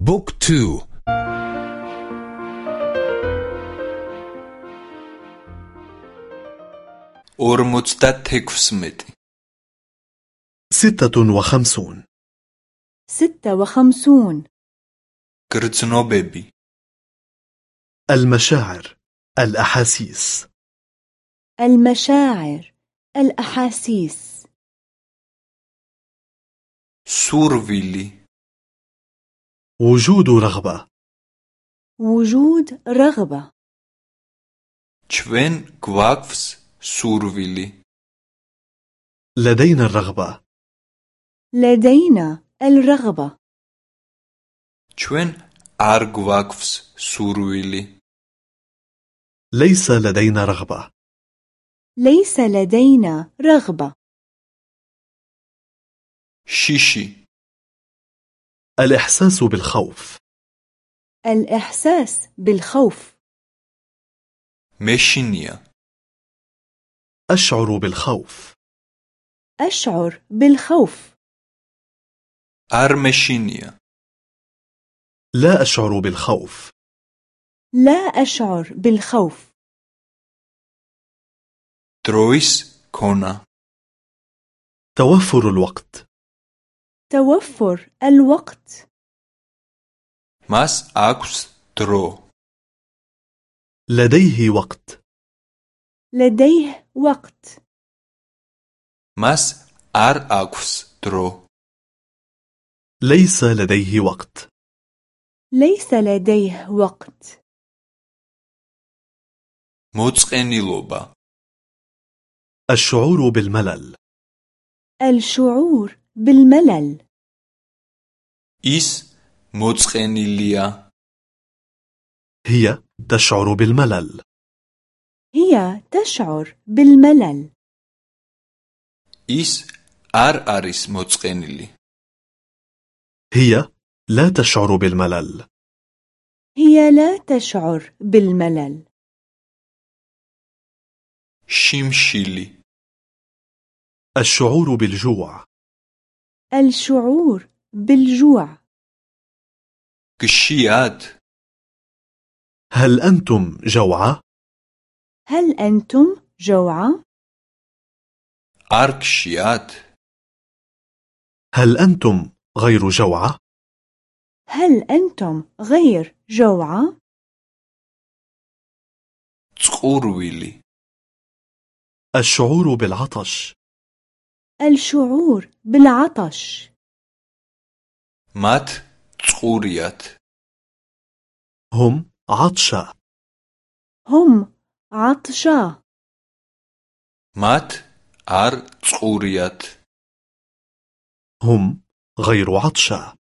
book two. ორმოცდათექვსმეტი ستة وخمسون. ستة وخمسون. გრძნობები المشاعر الأحاسيس. المشاعر الأحاسيس. سورفيلي وجود رغبة وجود رغبة ჩვენ გვაქვს სურვილი لدينا الرغبة لدينا الرغبة ჩვენ არ გვაქვს სურვილი ليس لدينا رغبة ليس لدينا رغبة شيشي الإحساس بالخوف. الإحساس بالخوف. مشينيا أشعر بالخوف. أشعر بالخوف. أرمشينيا. لا أشعر بالخوف. لا أشعر بالخوف. დროის ქონა. توفر الوقت. توفر الوقت მას აქვს დრო لديه وقت لديه وقت მას არ აქვს დრო ليس لديه وقت ليس لديه وقت მოწყენილობა الشعور بالملل الشعور بالملل ის მოწყენილია هي تشعر بالملل هي تشعر بالملل ის არ არის მოწყენილი هي لا تشعر بالملل هي لا تشعر بالملل შიმშილი الشعور بالجوع الشعور بالجوع كشيات هل أنتم جوعة؟ هل أنتم جوعة؟ أركشيات هل أنتم غير جوعة؟ هل أنتم غير جوعة؟ تقورويلي الشعور بالعطش الشعور بالعطش. مات تقوريات هم عطشة. هم عطشة. مات ار تقوريات هم غير عطشة.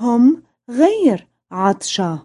هم غير عطشة.